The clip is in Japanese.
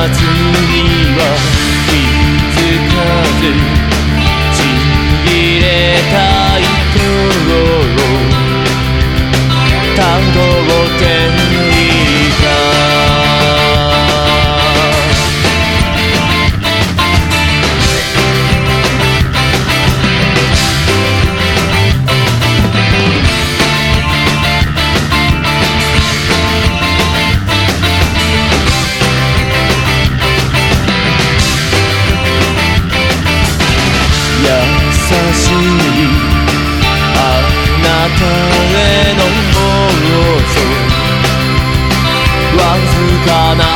夏には気かずちぎれた糸をてかな